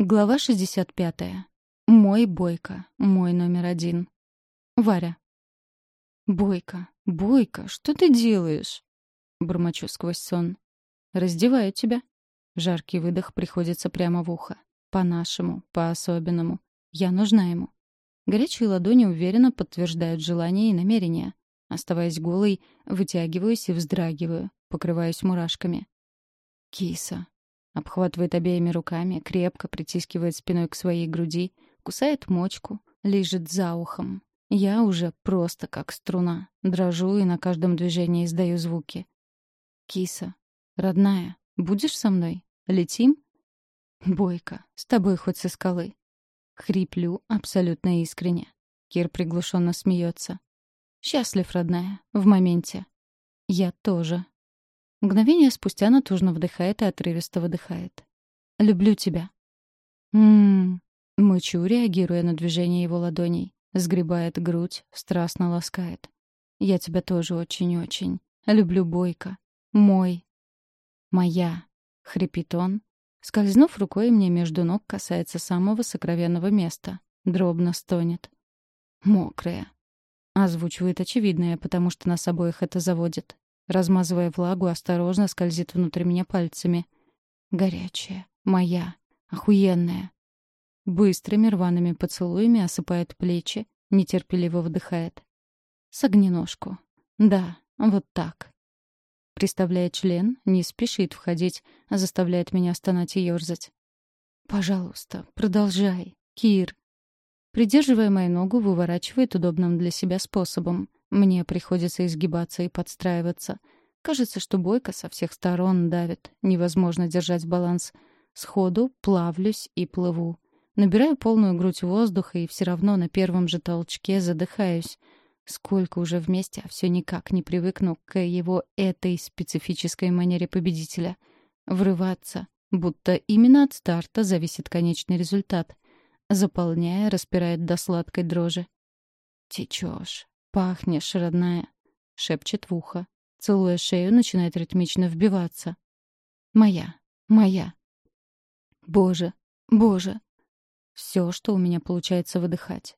Глава 65. Мой Бойко. Мой номер один. Варя. «Бойко, Бойко, что ты делаешь?» Бормочу сквозь сон. «Раздеваю тебя». Жаркий выдох приходится прямо в ухо. По-нашему, по-особенному. Я нужна ему. Горячие ладони уверенно подтверждают желание и намерение. Оставаясь голой, вытягиваюсь и вздрагиваю, покрываюсь мурашками. «Киса, Обхватывает обеими руками, крепко притискивает спиной к своей груди, кусает мочку, лежит за ухом. Я уже просто как струна, дрожу и на каждом движении издаю звуки. «Киса, родная, будешь со мной? Летим?» «Бойко, с тобой хоть со скалы». Хриплю абсолютно искренне. Кир приглушенно смеется. «Счастлив, родная, в моменте». «Я тоже». Мгновение спустя натужно вдыхает и отрывисто выдыхает. «Люблю тебя». «М-м-м», мычу, реагируя на движение его ладоней. Сгребает грудь, страстно ласкает. «Я тебя тоже очень-очень. Люблю Бойко. Мой». «Моя», — хрипит он. Скользнув рукой мне между ног, касается самого сокровенного места. Дробно стонет. «Мокрая». Озвучивает очевидное, потому что нас обоих это заводит. Размазывая влагу, осторожно скользит внутрь меня пальцами. Горячая, моя, охуенная. Быстрыми рваными поцелуями осыпает плечи, нетерпеливо вдыхает. Согни ножку. Да, вот так. Приставляет член, не спешит входить, заставляет меня стонать и ёрзать. «Пожалуйста, продолжай, Кир». Придерживая мою ногу, выворачивает удобным для себя способом. Мне приходится изгибаться и подстраиваться. Кажется, что бойко со всех сторон давит. Невозможно держать баланс. Сходу плавлюсь и плыву. Набираю полную грудь воздуха и все равно на первом же толчке задыхаюсь. Сколько уже вместе, а все никак не привыкну к его этой специфической манере победителя. Врываться, будто именно от старта зависит конечный результат. Заполняя, распирает до сладкой дрожи. Течешь, «Пахнешь, родная», — шепчет в ухо. Целуя шею, начинает ритмично вбиваться. «Моя, моя». «Боже, боже». Все, что у меня получается выдыхать.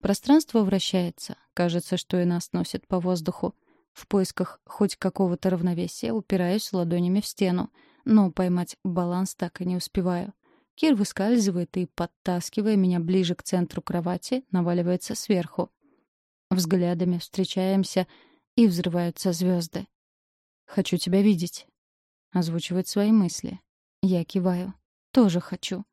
Пространство вращается. Кажется, что и нас носит по воздуху. В поисках хоть какого-то равновесия упираюсь ладонями в стену, но поймать баланс так и не успеваю. Кир выскальзывает и, подтаскивая меня ближе к центру кровати, наваливается сверху. Взглядами встречаемся, и взрываются звезды. «Хочу тебя видеть», — озвучивает свои мысли. Я киваю. «Тоже хочу».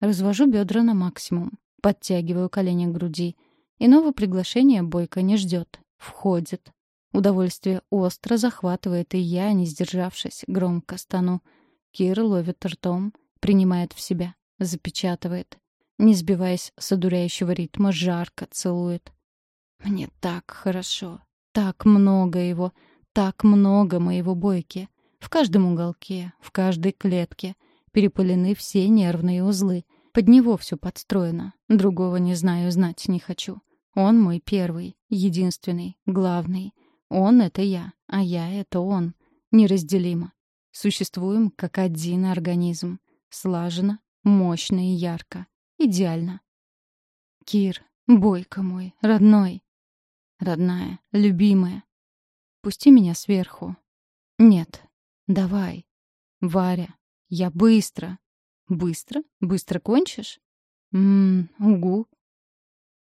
Развожу бедра на максимум, подтягиваю колени к груди. Иного приглашения Бойко не ждет. Входит. Удовольствие остро захватывает, и я, не сдержавшись, громко стану. Кир ловит ртом, принимает в себя, запечатывает. Не сбиваясь с одуряющего ритма, жарко целует. Мне так хорошо, так много его, так много моего бойки. В каждом уголке, в каждой клетке перепылены все нервные узлы. Под него все подстроено. Другого не знаю, знать не хочу. Он мой первый, единственный, главный. Он — это я, а я — это он. Неразделимо. Существуем как один организм. Слаженно, мощно и ярко. Идеально. Кир, бойко мой, родной. Родная, любимая. Пусти меня сверху. Нет. Давай. Варя, я быстро. Быстро? Быстро кончишь? Ммм, угу.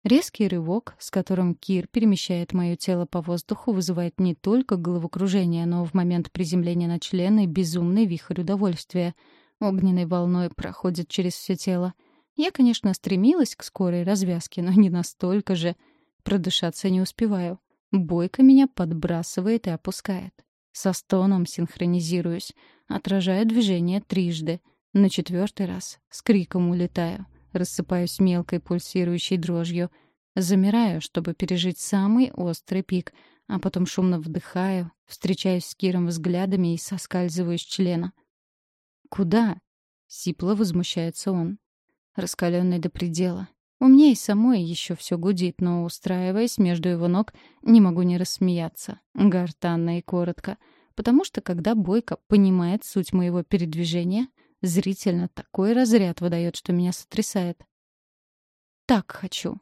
Резкий рывок, с которым Кир перемещает мое тело по воздуху, вызывает не только головокружение, но в момент приземления на члены безумный вихрь удовольствия. Огненной волной проходит через все тело. Я, конечно, стремилась к скорой развязке, но не настолько же — Продышаться не успеваю. Бойко меня подбрасывает и опускает. Со стоном синхронизируюсь, отражаю движение трижды. На четвертый раз с криком улетаю, рассыпаюсь мелкой пульсирующей дрожью. Замираю, чтобы пережить самый острый пик, а потом шумно вдыхаю, встречаюсь с Киром взглядами и соскальзываю с члена. «Куда?» — сипло возмущается он. Раскаленный до предела, у меня и самой еще все гудит, но, устраиваясь между его ног, не могу не рассмеяться. Гортанно и коротко. Потому что, когда Бойко понимает суть моего передвижения, Зрительно такой разряд выдает, что меня сотрясает. «Так хочу».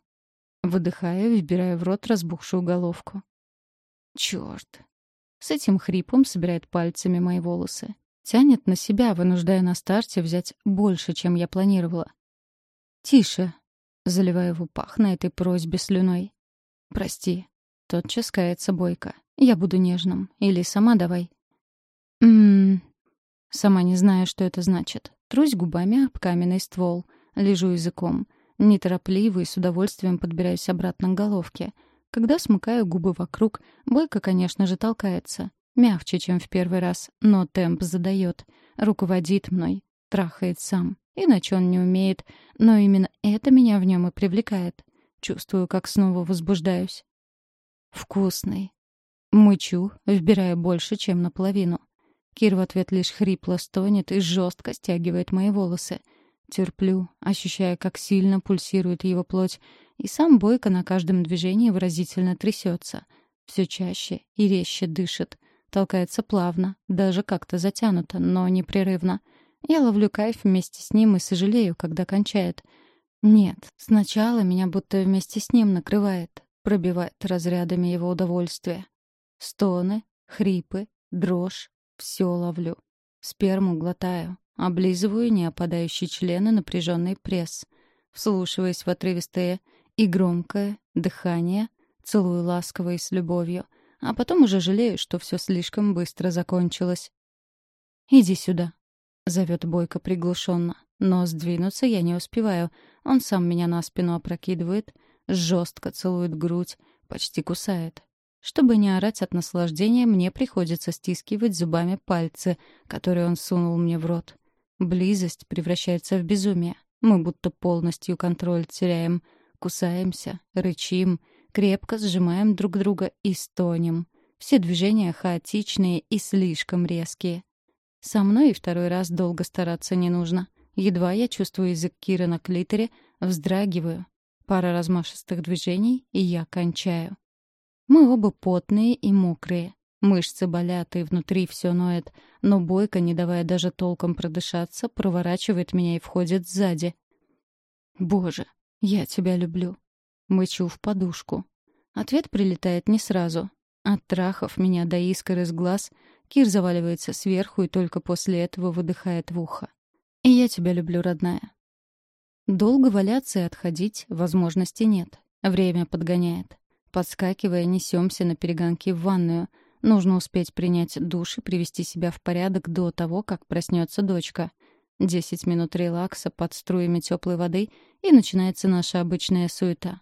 Выдыхаю, вбирая в рот разбухшую головку. Чёрт. С этим хрипом собирает пальцами мои волосы. Тянет на себя, вынуждая на старте взять больше, чем я планировала. «Тише», — заливаю его пах на этой просьбе слюной. «Прости». Тотчас кается Бойко. «Я буду нежным. Или сама давай». «Ммм...» Сама не знаю, что это значит. Трусь губами об каменный ствол. Лежу языком. Неторопливо и с удовольствием подбираюсь обратно к головке. Когда смыкаю губы вокруг, Бойко, конечно же, толкается. Мягче, чем в первый раз, но темп задает. Руководит мной. Трахает сам. Иначе он не умеет. Но именно это меня в нем и привлекает. Чувствую, как снова возбуждаюсь. Вкусный. Мычу, вбирая больше, чем наполовину. Кир в ответ лишь хрипло стонет и жестко стягивает мои волосы. Терплю, ощущая, как сильно пульсирует его плоть, и сам Бойко на каждом движении выразительно трясется. Все чаще и резче дышит. Толкается плавно, даже как-то затянуто, но непрерывно. Я ловлю кайф вместе с ним и сожалею, когда кончает. Нет, сначала меня будто вместе с ним накрывает, пробивает разрядами его удовольствия. Стоны, хрипы, дрожь, все ловлю. Сперму глотаю, облизываю неопадающий член и напряженный пресс. Вслушиваясь в отрывистое и громкое дыхание, целую ласково и с любовью, а потом уже жалею, что все слишком быстро закончилось. «Иди сюда», — зовет Бойко приглушенно. Но сдвинуться я не успеваю. Он сам меня на спину опрокидывает, жестко целует грудь, почти кусает. Чтобы не орать от наслаждения, мне приходится стискивать зубами пальцы, которые он сунул мне в рот. Близость превращается в безумие. Мы будто полностью контроль теряем. Кусаемся, рычим, крепко сжимаем друг друга и стонем. Все движения хаотичные и слишком резкие. Со мной и второй раз долго стараться не нужно. Едва я чувствую язык Кира на клиторе, вздрагиваю. Пара размашистых движений, и я кончаю. Мы оба потные и мокрые. Мышцы болят, и внутри все ноет. Но Бойко, не давая даже толком продышаться, проворачивает меня и входит сзади. «Боже, я тебя люблю». Мычу в подушку. Ответ прилетает не сразу. От трахов меня до искр из глаз, Кир заваливается сверху и только после этого выдыхает в ухо. «И я тебя люблю, родная». Долго валяться и отходить возможности нет. Время подгоняет. Подскакивая, несемся на перегонки в ванную. Нужно успеть принять душ и привести себя в порядок до того, как проснется дочка. Десять минут релакса под струями теплой воды, и начинается наша обычная суета.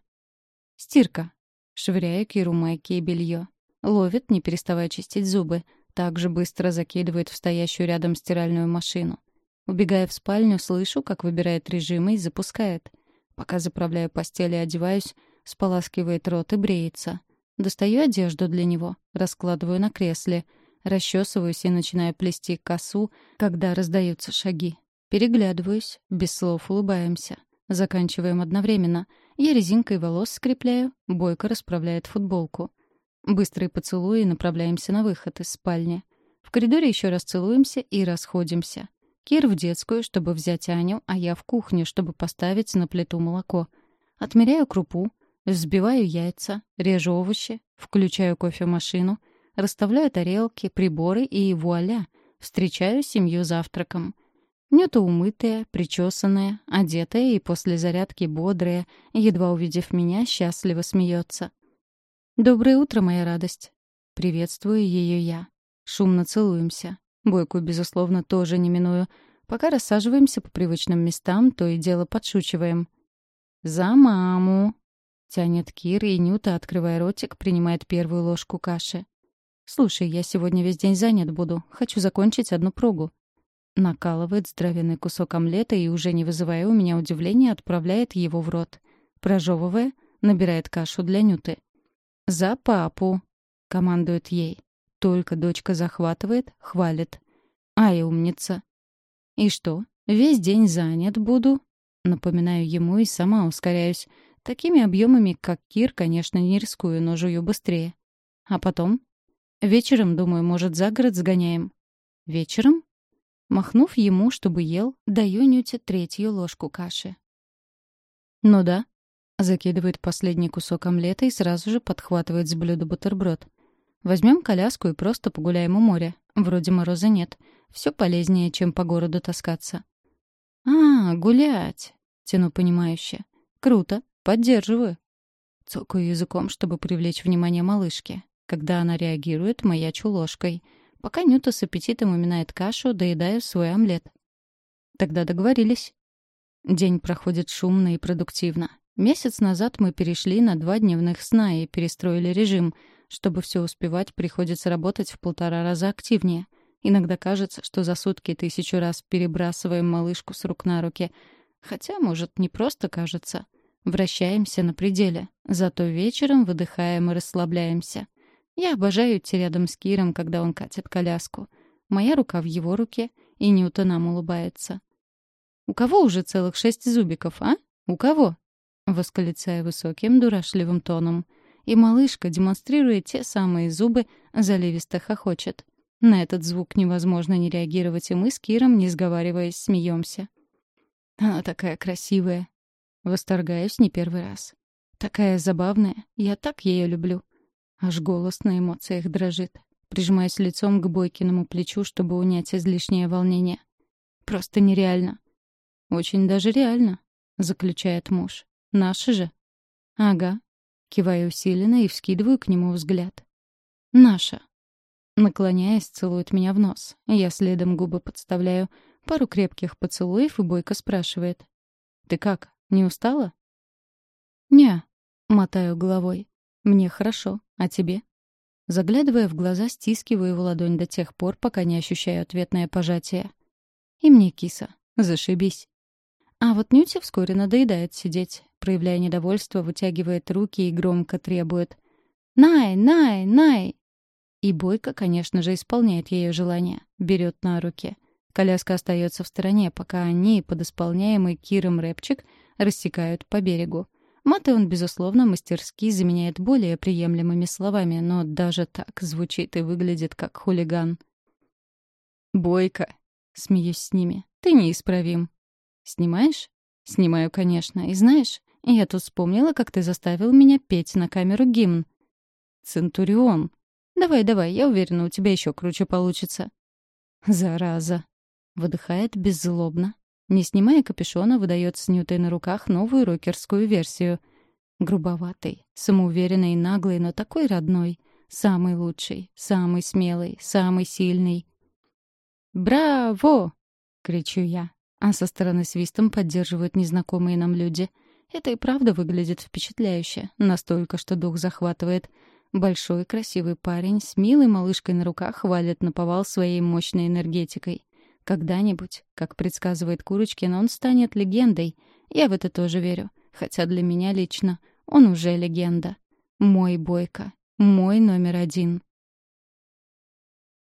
Стирка. Швыряя Киру майки и белье. Ловит, не переставая чистить зубы. Также быстро закидывает в стоящую рядом стиральную машину. Убегая в спальню, слышу, как выбирает режимы и запускает. Пока заправляю постель и одеваюсь, Споласкивает рот и бреется. Достаю одежду для него, раскладываю на кресле. Расчесываюсь и начинаю плести косу, когда раздаются шаги. Переглядываюсь, без слов улыбаемся. Заканчиваем одновременно. Я резинкой волос скрепляю, Бойко расправляет футболку. Быстрые поцелуи и направляемся на выход из спальни. В коридоре еще раз целуемся и расходимся. Кир в детскую, чтобы взять Аню, а я в кухню, чтобы поставить на плиту молоко. Отмеряю крупу, Взбиваю яйца, режу овощи, включаю кофемашину, расставляю тарелки, приборы и вуаля, встречаю семью завтраком. Нюта умытая, причесанная, одетая и после зарядки бодрая, едва увидев меня, счастливо смеется. «Доброе утро, моя радость!» Приветствую ее я. Шумно целуемся. Бойку, безусловно, тоже не миную. Пока рассаживаемся по привычным местам, то и дело подшучиваем. «За маму!» Тянет Кир, и Нюта, открывая ротик, принимает первую ложку каши. «Слушай, я сегодня весь день занят буду. Хочу закончить одну прогу». Накалывает здоровенный кусок омлета и, уже не вызывая у меня удивления, отправляет его в рот. Прожевывая, набирает кашу для Нюты. «За папу!» — командует ей. Только дочка захватывает, хвалит. «Ай, умница!» «И что, весь день занят буду?» Напоминаю ему и сама ускоряюсь. Такими объемами, как Кир, конечно, не рискую, но жую быстрее. А потом? Вечером, думаю, может, за город сгоняем. Вечером? Махнув ему, чтобы ел, даю Нюте третью ложку каши. «Ну да», — закидывает последний кусок омлета и сразу же подхватывает с блюда бутерброд. Возьмем коляску и просто погуляем у моря. Вроде мороза нет. Все полезнее, чем по городу таскаться». «А, гулять!» — тяну понимающе. «Круто. Поддерживаю». Цокаю языком, чтобы привлечь внимание малышки. Когда она реагирует, маячу ложкой. Пока Нюта с аппетитом уминает кашу, доедаю свой омлет. Тогда договорились. День проходит шумно и продуктивно. Месяц назад мы перешли на два дневных сна и перестроили режим. Чтобы все успевать, приходится работать в полтора раза активнее. Иногда кажется, что за сутки тысячу раз перебрасываем малышку с рук на руки. Хотя, может, не просто кажется. Вращаемся на пределе. Зато вечером выдыхаем и расслабляемся. Я обожаю идти рядом с Киром, когда он катит коляску. Моя рука в его руке, и Ньюта нам улыбается. «У кого уже целых шесть зубиков, а? У кого?» Восклицая высоким, дурашливым тоном. И малышка, демонстрируя те самые зубы, заливисто хохочет. На этот звук невозможно не реагировать, и мы с Киром, не сговариваясь, смеемся. Она такая красивая. Восторгаюсь не первый раз. Такая забавная. Я так ее люблю. Аж голос на эмоциях дрожит. Прижимаясь лицом к Бойкиному плечу, чтобы унять излишнее волнение. Просто нереально. Очень даже реально, заключает муж. Наши же? Ага. Киваю усиленно и вскидываю к нему взгляд. Наша. Наклоняясь, целует меня в нос. Я следом губы подставляю. Пару крепких поцелуев, и Бойко спрашивает. «Ты как, не устала?» «Не», — мотаю головой. «Мне хорошо. А тебе?» Заглядывая в глаза, стискиваю его ладонь до тех пор, пока не ощущаю ответное пожатие. «И мне, киса. Зашибись». А вот Нюте вскоре надоедает сидеть. Проявляя недовольство, вытягивает руки и громко требует. «Най, Най, Най!» И Бойко, конечно же, исполняет ее желание. Берет на руки. Коляска остается в стороне, пока они, подосполняемый Киром рэпчик, рассекают по берегу. Маты он, безусловно, мастерски заменяет более приемлемыми словами, но даже так звучит и выглядит как хулиган. «Бойко», — смеюсь с ними, — «ты неисправим». «Снимаешь?» «Снимаю, конечно. И знаешь, я тут вспомнила, как ты заставил меня петь на камеру гимн». «Центурион». «Давай, давай, я уверена, у тебя еще круче получится». «Зараза», — выдыхает беззлобно, не снимая капюшона, выдает с Нютой на руках новую рокерскую версию. Грубоватый, самоуверенный и наглый, но такой родной. Самый лучший, самый смелый, самый сильный. «Браво!» — кричу я. А со стороны свистом поддерживают незнакомые нам люди. Это и правда выглядит впечатляюще, настолько, что дух захватывает. Большой красивый парень с милой малышкой на руках хвалит наповал своей мощной энергетикой. Когда-нибудь, как предсказывает Курочкин, он станет легендой. Я в это тоже верю. Хотя для меня лично он уже легенда. Мой Бойко. Мой номер один.